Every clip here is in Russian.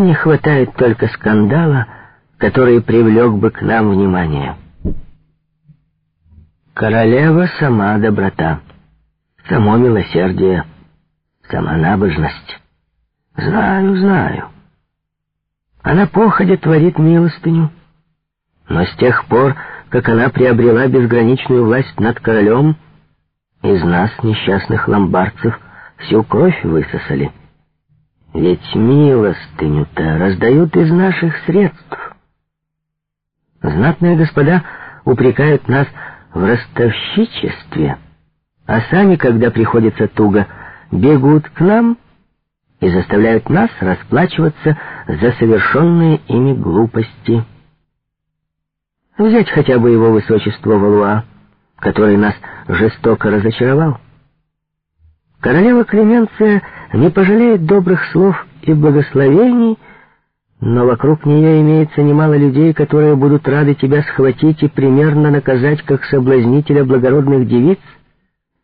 не хватает только скандала, который привлек бы к нам внимание. Королева — сама доброта, само милосердие, сама набожность. Знаю, знаю. Она походя творит милостыню, но с тех пор, как она приобрела безграничную власть над королем, из нас, несчастных ломбардцев, всю кровь высосали. Ведь милостыню-то раздают из наших средств. Знатные господа упрекают нас в ростовщичестве, а сами, когда приходится туго, бегут к нам и заставляют нас расплачиваться за совершенные ими глупости. Взять хотя бы его высочество Валуа, который нас жестоко разочаровал. Королева Клеменция не пожалеет добрых слов и благословений, но вокруг нее имеется немало людей, которые будут рады тебя схватить и примерно наказать как соблазнителя благородных девиц,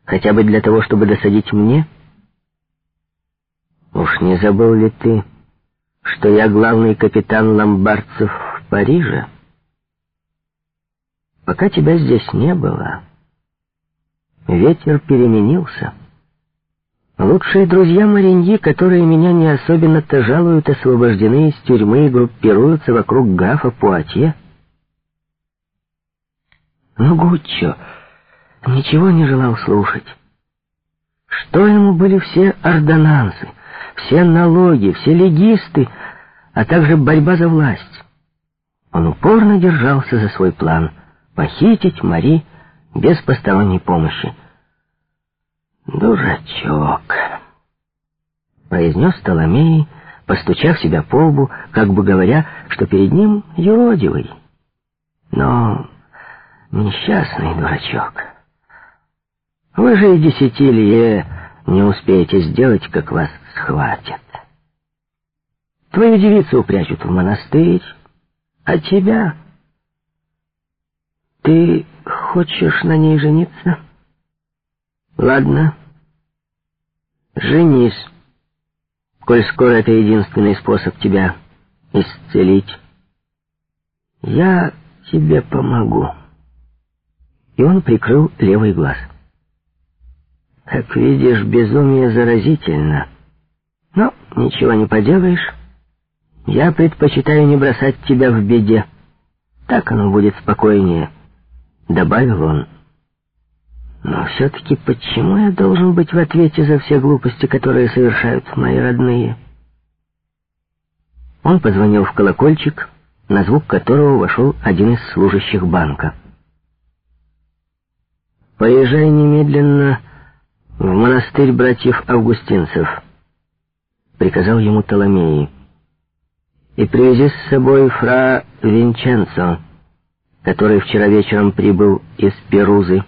хотя бы для того, чтобы досадить мне. Уж не забыл ли ты, что я главный капитан ломбардцев в Париже? Пока тебя здесь не было, ветер переменился. Лучшие друзья Мариньи, которые меня не особенно-то жалуют, освобождены из тюрьмы и группируются вокруг графа Пуатье. Но Гуччо ничего не желал слушать. Что ему были все ордонансы, все налоги, все легисты, а также борьба за власть? Он упорно держался за свой план — похитить Мари без посторонней помощи. «Дурачок», — произнес Толомей, постучав себя по лбу, как бы говоря, что перед ним юродивый. Но несчастный дурачок. Вы же и десяти лие не успеете сделать, как вас схватят. Твою девицу упрячут в монастырь, а тебя... Ты хочешь на ней жениться?» Ладно. Женись, коль скоро это единственный способ тебя исцелить. Я тебе помогу. И он прикрыл левый глаз. Как видишь, безумие заразительно. Но ничего не поделаешь. Я предпочитаю не бросать тебя в беде. Так оно будет спокойнее, — добавил он. Но все-таки почему я должен быть в ответе за все глупости, которые совершают мои родные? Он позвонил в колокольчик, на звук которого вошел один из служащих банка. «Поезжай немедленно в монастырь братьев Августинцев», — приказал ему Толомеи, «и привези с собой фра Винченцо, который вчера вечером прибыл из Перузы».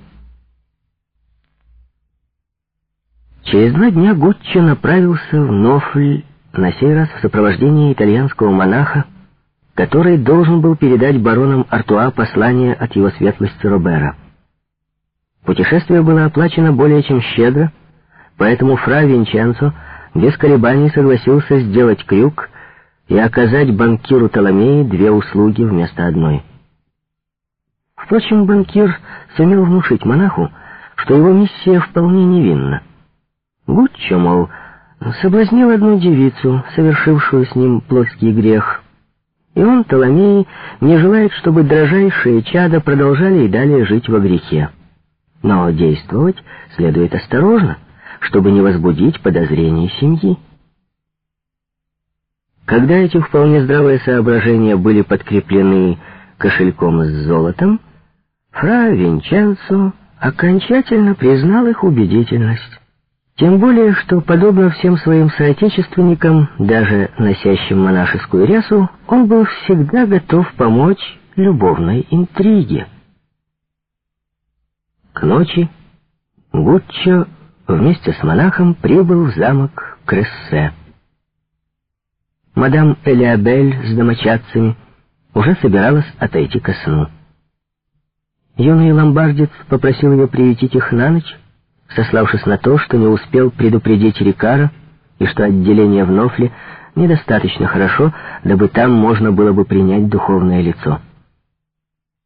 Через два дня Гуччо направился в Нофль, на сей раз в сопровождении итальянского монаха, который должен был передать баронам Артуа послание от его светлости Робера. Путешествие было оплачено более чем щедро, поэтому фра Винченцо без колебаний согласился сделать крюк и оказать банкиру Толомеи две услуги вместо одной. Впрочем, банкир сумел внушить монаху, что его миссия вполне невинна. Гуччо, мол, соблазнил одну девицу, совершившую с ним плотский грех. И он, Толомей, не желает, чтобы дрожайшие чада продолжали и далее жить во грехе. Но действовать следует осторожно, чтобы не возбудить подозрений семьи. Когда эти вполне здравые соображения были подкреплены кошельком с золотом, фра Винченцо окончательно признал их убедительность. Тем более, что, подобно всем своим соотечественникам, даже носящим монашескую рясу, он был всегда готов помочь любовной интриге. К ночи Гуччо вместе с монахом прибыл в замок Крессе. Мадам Элиабель с домочадцами уже собиралась отойти ко сну. Юный ломбардец попросил ее приютить их на ночь, сославшись на то, что не успел предупредить Рикара и что отделение в Нофле недостаточно хорошо, дабы там можно было бы принять духовное лицо.